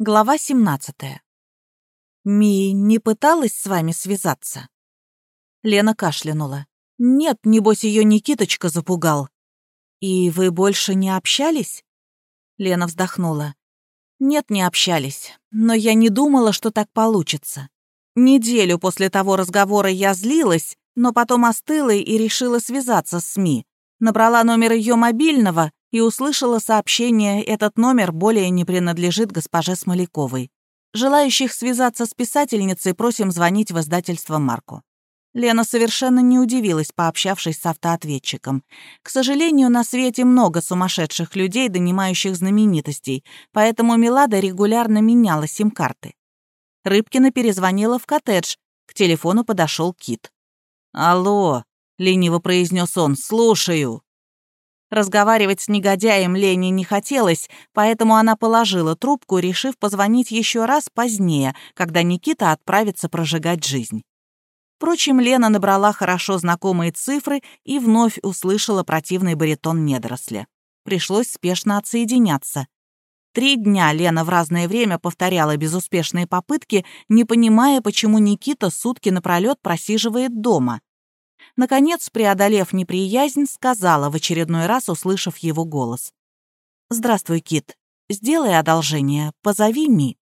Глава 17. «Ми не пыталась с вами связаться?» Лена кашлянула. «Нет, небось, ее Никиточка запугал». «И вы больше не общались?» Лена вздохнула. «Нет, не общались, но я не думала, что так получится. Неделю после того разговора я злилась, но потом остыла и решила связаться с СМИ. Набрала номер ее мобильного и услышала сообщение, этот номер более не принадлежит госпоже Смоляковой. Желающих связаться с писательницей просим звонить в издательство «Марку». Лена совершенно не удивилась, пообщавшись с автоответчиком. К сожалению, на свете много сумасшедших людей, донимающих знаменитостей, поэтому Милада регулярно меняла сим-карты. Рыбкина перезвонила в коттедж, к телефону подошел Кит. «Алло», — лениво произнес он, — «слушаю». Разговаривать с негодяем Лене не хотелось, поэтому она положила трубку, решив позвонить еще раз позднее, когда Никита отправится прожигать жизнь. Впрочем, Лена набрала хорошо знакомые цифры и вновь услышала противный баритон недоросля. Пришлось спешно отсоединяться. Три дня Лена в разное время повторяла безуспешные попытки, не понимая, почему Никита сутки напролет просиживает дома. Наконец, преодолев неприязнь, сказала в очередной раз, услышав его голос. «Здравствуй, Кит. Сделай одолжение. Позови Ми».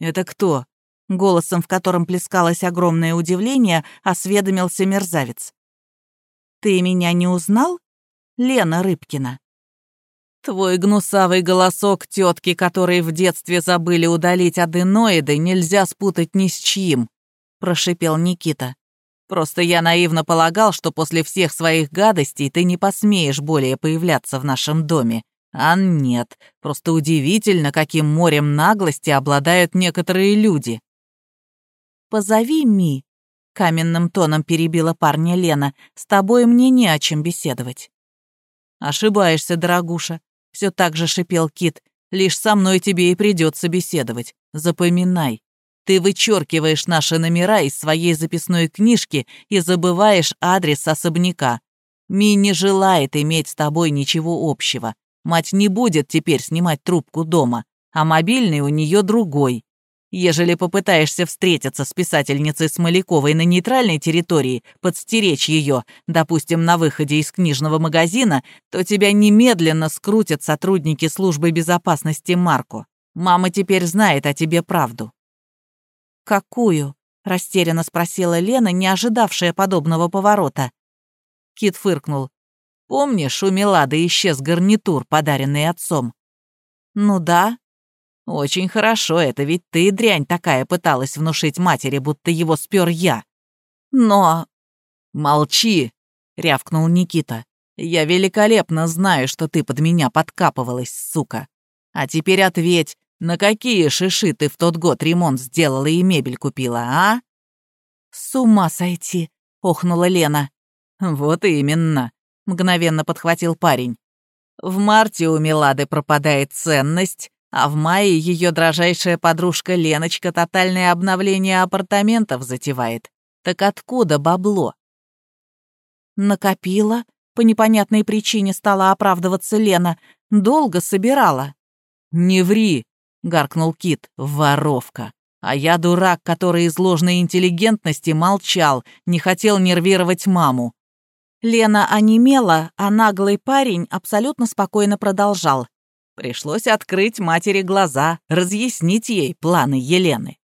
«Это кто?» Голосом, в котором плескалось огромное удивление, осведомился мерзавец. «Ты меня не узнал? Лена Рыбкина». «Твой гнусавый голосок тетки, которые в детстве забыли удалить аденоиды, нельзя спутать ни с чьим», — прошипел Никита. Просто я наивно полагал, что после всех своих гадостей ты не посмеешь более появляться в нашем доме. А нет, просто удивительно, каким морем наглости обладают некоторые люди. «Позови Ми», — каменным тоном перебила парня Лена, «с тобой мне не о чем беседовать». «Ошибаешься, дорогуша», — все так же шипел Кит, «лишь со мной тебе и придется беседовать. Запоминай, ты вычеркиваешь наши номера из своей записной книжки и забываешь адрес особняка. Ми не желает иметь с тобой ничего общего. Мать не будет теперь снимать трубку дома, а мобильный у нее другой. Ежели попытаешься встретиться с писательницей Смоляковой на нейтральной территории, подстеречь ее, допустим, на выходе из книжного магазина, то тебя немедленно скрутят сотрудники службы безопасности Марку. Мама теперь знает о тебе правду. «Какую?» — растерянно спросила Лена, не ожидавшая подобного поворота. Кит фыркнул. «Помнишь, у Мелады исчез гарнитур, подаренный отцом?» «Ну да». «Очень хорошо, это ведь ты, дрянь такая, пыталась внушить матери, будто его спер я». «Но...» «Молчи!» — рявкнул Никита. «Я великолепно знаю, что ты под меня подкапывалась, сука. А теперь ответь, на какие шиши ты в тот год ремонт сделала и мебель купила, а?» «С ума сойти!» — охнула Лена. «Вот именно», — мгновенно подхватил парень. «В марте у Милады пропадает ценность, а в мае ее дрожайшая подружка Леночка тотальное обновление апартаментов затевает. Так откуда бабло?» «Накопила», — по непонятной причине стала оправдываться Лена. «Долго собирала». «Не ври», — гаркнул Кит. «Воровка! А я дурак, который из ложной интеллигентности молчал, не хотел нервировать маму». Лена онемела, а наглый парень абсолютно спокойно продолжал. Пришлось открыть матери глаза, разъяснить ей планы Елены.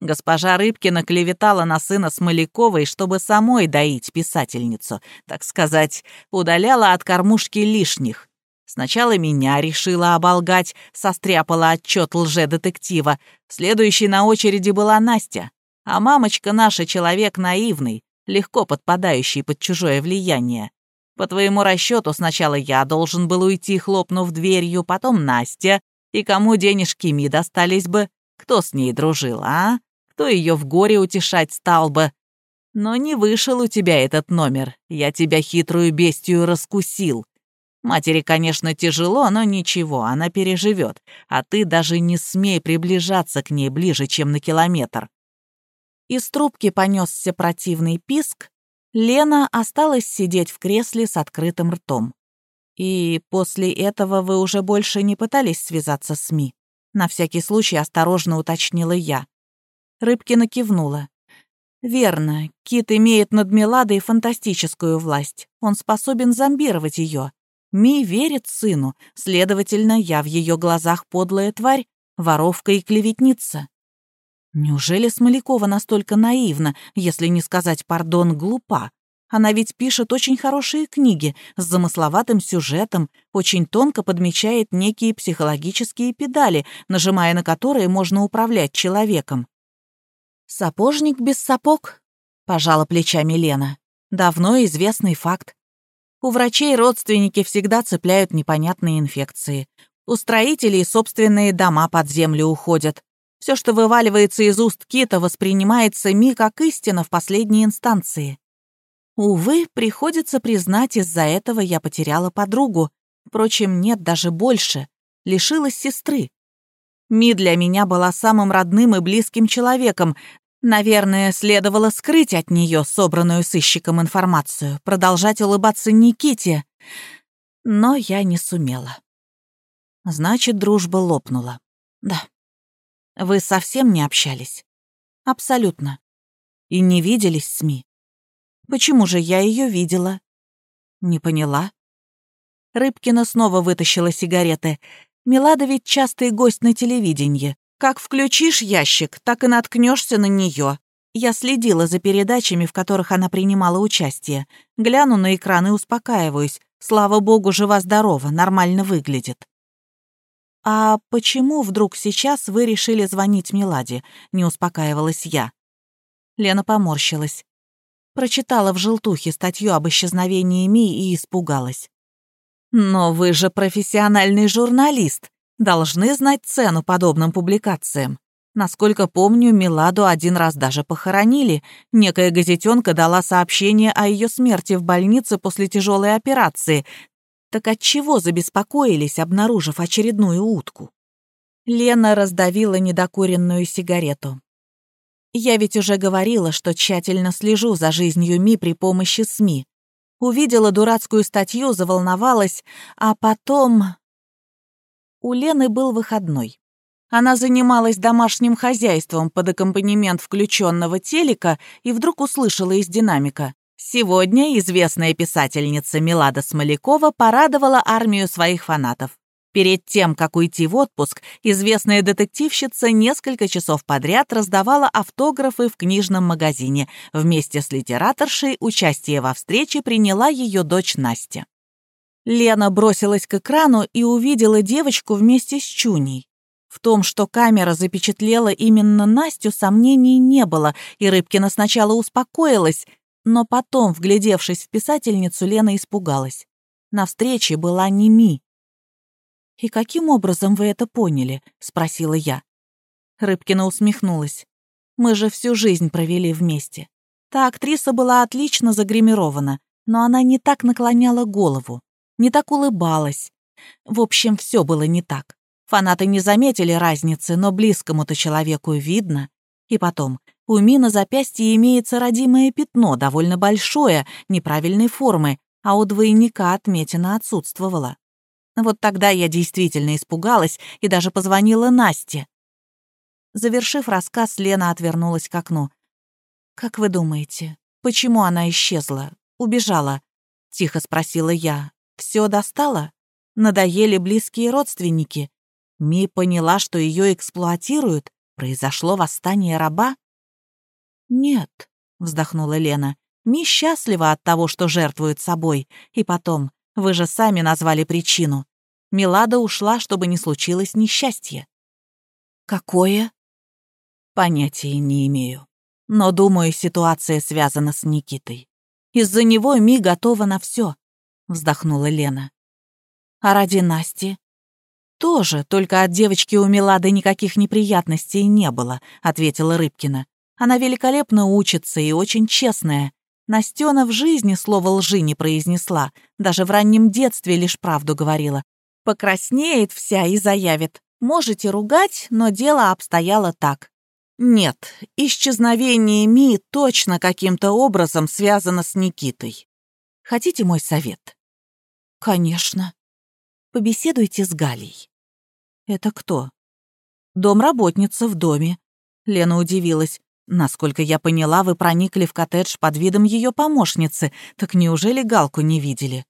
Госпожа Рыбкина клеветала на сына Смоляковой, чтобы самой доить писательницу, так сказать, удаляла от кормушки лишних. Сначала меня решила оболгать, состряпала отчет лже-детектива. Следующей на очереди была Настя. А мамочка наша человек наивный, легко подпадающий под чужое влияние. По твоему расчету сначала я должен был уйти, хлопнув дверью, потом Настя. И кому денежки ми достались бы? Кто с ней дружил, а? Кто ее в горе утешать стал бы? Но не вышел у тебя этот номер. Я тебя хитрую бестию раскусил. Матери, конечно, тяжело, но ничего, она переживет, а ты даже не смей приближаться к ней ближе, чем на километр». Из трубки понесся противный писк, Лена осталась сидеть в кресле с открытым ртом. «И после этого вы уже больше не пытались связаться с СМИ?» На всякий случай осторожно уточнила я. Рыбкина кивнула. Верно, Кит имеет над Меладой фантастическую власть. Он способен зомбировать ее. Ми верит сыну, следовательно, я в ее глазах подлая тварь, воровка и клеветница. Неужели Смолякова настолько наивна, если не сказать, пардон, глупа? Она ведь пишет очень хорошие книги с замысловатым сюжетом, очень тонко подмечает некие психологические педали, нажимая на которые можно управлять человеком. «Сапожник без сапог?» — пожала плечами Лена. «Давно известный факт. У врачей родственники всегда цепляют непонятные инфекции. У строителей собственные дома под землю уходят. Все, что вываливается из уст кита, воспринимается Ми как истина в последней инстанции. Увы, приходится признать, из-за этого я потеряла подругу. Впрочем, нет, даже больше. Лишилась сестры. Ми для меня была самым родным и близким человеком. Наверное, следовало скрыть от нее собранную сыщиком информацию, продолжать улыбаться Никите. Но я не сумела. Значит, дружба лопнула. Да. Вы совсем не общались? Абсолютно. И не виделись с Ми? Почему же я ее видела? Не поняла. Рыбкина снова вытащила сигареты. Милада ведь частый гость на телевидении. Как включишь ящик, так и наткнешься на нее. Я следила за передачами, в которых она принимала участие. Гляну на экран и успокаиваюсь. Слава богу, жива-здорова, нормально выглядит. «А почему вдруг сейчас вы решили звонить Миладе?» — не успокаивалась я. Лена поморщилась. Прочитала в желтухе статью об исчезновении Ми и испугалась. «Но вы же профессиональный журналист, должны знать цену подобным публикациям. Насколько помню, Миладу один раз даже похоронили. Некая газетенка дала сообщение о ее смерти в больнице после тяжелой операции. Так от чего забеспокоились, обнаружив очередную утку? Лена раздавила недокуренную сигарету. Я ведь уже говорила, что тщательно слежу за жизнью Ми при помощи СМИ. Увидела дурацкую статью, заволновалась, а потом... У Лены был выходной. Она занималась домашним хозяйством под аккомпанемент включенного телека и вдруг услышала из динамика. Сегодня известная писательница Милада Смолякова порадовала армию своих фанатов. Перед тем, как уйти в отпуск, известная детективщица несколько часов подряд раздавала автографы в книжном магазине. Вместе с литераторшей участие во встрече приняла ее дочь Настя. Лена бросилась к экрану и увидела девочку вместе с Чуней. В том, что камера запечатлела именно Настю, сомнений не было, и Рыбкина сначала успокоилась, но потом, вглядевшись в писательницу, Лена испугалась. На встрече была не Ми. «И каким образом вы это поняли?» — спросила я. Рыбкина усмехнулась. «Мы же всю жизнь провели вместе. Та актриса была отлично загримирована, но она не так наклоняла голову, не так улыбалась. В общем, все было не так. Фанаты не заметили разницы, но близкому-то человеку видно. И потом, у Ми на запястье имеется родимое пятно, довольно большое, неправильной формы, а у двойника отметина отсутствовала. Вот тогда я действительно испугалась и даже позвонила Насте. Завершив рассказ, Лена отвернулась к окну. «Как вы думаете, почему она исчезла, убежала?» — тихо спросила я. «Все достало? Надоели близкие родственники? Ми поняла, что ее эксплуатируют? Произошло восстание раба?» «Нет», — вздохнула Лена. «Ми счастлива от того, что жертвует собой. И потом, вы же сами назвали причину. Милада ушла, чтобы не случилось несчастье. Какое? Понятия не имею. Но, думаю, ситуация связана с Никитой. Из-за него Ми готова на все, вздохнула Лена. А ради Насти? Тоже, только от девочки у Милады никаких неприятностей не было, ответила Рыбкина. Она великолепно учится и очень честная. Настена в жизни слово лжи не произнесла, даже в раннем детстве лишь правду говорила. Покраснеет вся и заявит. Можете ругать, но дело обстояло так. Нет, исчезновение Ми точно каким-то образом связано с Никитой. Хотите мой совет? Конечно. Побеседуйте с Галей. Это кто? домработница в доме. Лена удивилась. Насколько я поняла, вы проникли в коттедж под видом ее помощницы. Так неужели Галку не видели?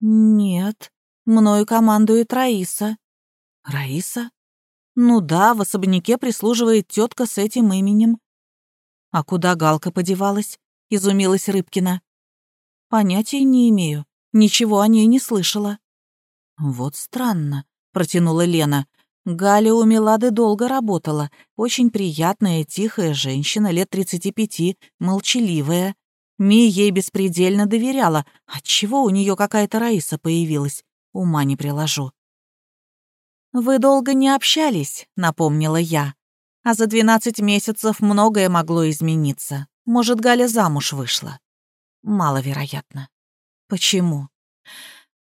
Нет, мною командует Раиса. Раиса? Ну да, в особняке прислуживает тетка с этим именем. А куда Галка подевалась? Изумилась Рыбкина. Понятия не имею. Ничего о ней не слышала. Вот странно, протянула Лена. Галя у Милады долго работала. Очень приятная, тихая женщина, лет 35, молчаливая. Ми ей беспредельно доверяла. Отчего у нее какая-то Раиса появилась? Ума не приложу. «Вы долго не общались», — напомнила я. «А за 12 месяцев многое могло измениться. Может, Галя замуж вышла?» «Маловероятно». «Почему?»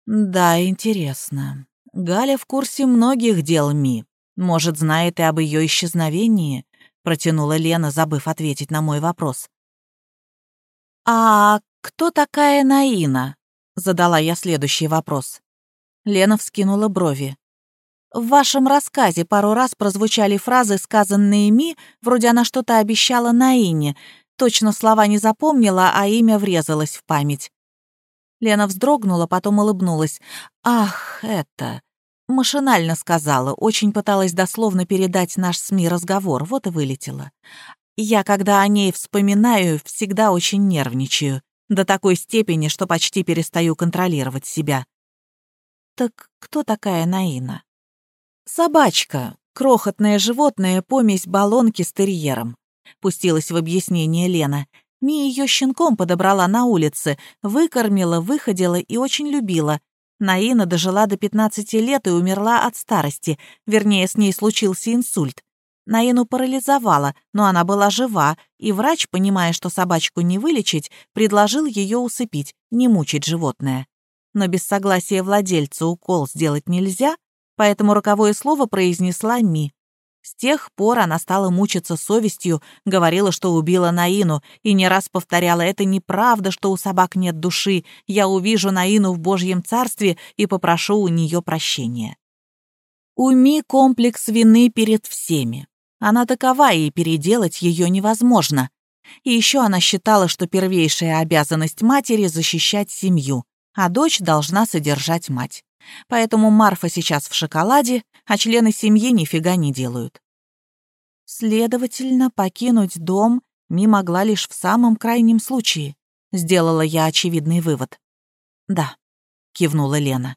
«Да, интересно. Галя в курсе многих дел Ми. Может, знает и об ее исчезновении?» Протянула Лена, забыв ответить на мой вопрос. «А кто такая Наина?» Задала я следующий вопрос. Лена вскинула брови. В вашем рассказе пару раз прозвучали фразы, сказанные Ми, вроде она что-то обещала Наине. Точно слова не запомнила, а имя врезалось в память. Лена вздрогнула, потом улыбнулась. «Ах, это...» Машинально сказала, очень пыталась дословно передать наш СМИ разговор, вот и вылетела. Я, когда о ней вспоминаю, всегда очень нервничаю. До такой степени, что почти перестаю контролировать себя. Так кто такая Наина? Собачка, крохотное животное, помесь баллонки с терьером. Пустилась в объяснение Лена. Ми ее щенком подобрала на улице, выкормила, выходила и очень любила. Наина дожила до 15 лет и умерла от старости, вернее, с ней случился инсульт. Наину парализовала, но она была жива, и врач, понимая, что собачку не вылечить, предложил ее усыпить, не мучить животное. Но без согласия владельца укол сделать нельзя, поэтому роковое слово произнесла Ми. С тех пор она стала мучиться совестью, говорила, что убила Наину, и не раз повторяла, это неправда, что у собак нет души, я увижу Наину в Божьем Царстве и попрошу у нее прощения. У Ми комплекс вины перед всеми. Она такова, и переделать ее невозможно. И еще она считала, что первейшая обязанность матери — защищать семью, а дочь должна содержать мать. Поэтому Марфа сейчас в шоколаде, а члены семьи нифига не делают. Следовательно, покинуть дом Ми могла лишь в самом крайнем случае. Сделала я очевидный вывод. «Да», — кивнула Лена.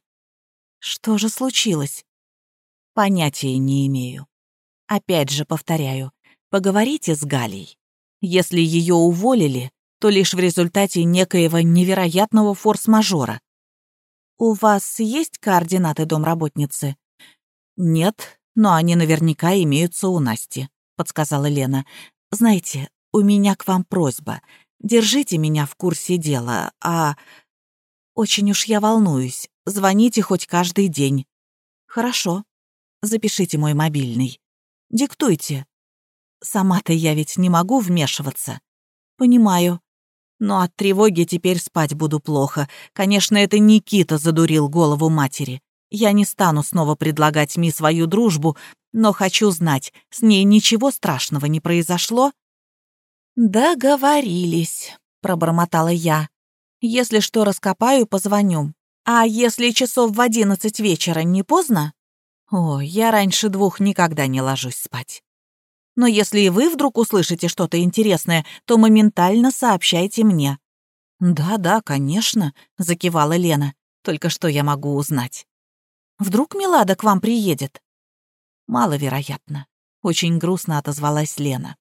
«Что же случилось?» «Понятия не имею. Опять же повторяю, поговорите с Галей. Если ее уволили, то лишь в результате некоего невероятного форс-мажора. «У вас есть координаты домработницы?» «Нет, но они наверняка имеются у Насти», — подсказала Лена. «Знаете, у меня к вам просьба. Держите меня в курсе дела, а...» «Очень уж я волнуюсь. Звоните хоть каждый день». «Хорошо. Запишите мой мобильный. Диктуйте». «Сама-то я ведь не могу вмешиваться». «Понимаю. Но от тревоги теперь спать буду плохо. Конечно, это Никита задурил голову матери. Я не стану снова предлагать Ми свою дружбу, но хочу знать, с ней ничего страшного не произошло?» «Договорились», — пробормотала я. «Если что раскопаю, позвоню. А если часов в одиннадцать вечера не поздно?» «О, я раньше двух никогда не ложусь спать». Но если и вы вдруг услышите что-то интересное, то моментально сообщайте мне». «Да-да, конечно», — закивала Лена. «Только что я могу узнать?» «Вдруг Милада к вам приедет?» «Маловероятно», — очень грустно отозвалась Лена.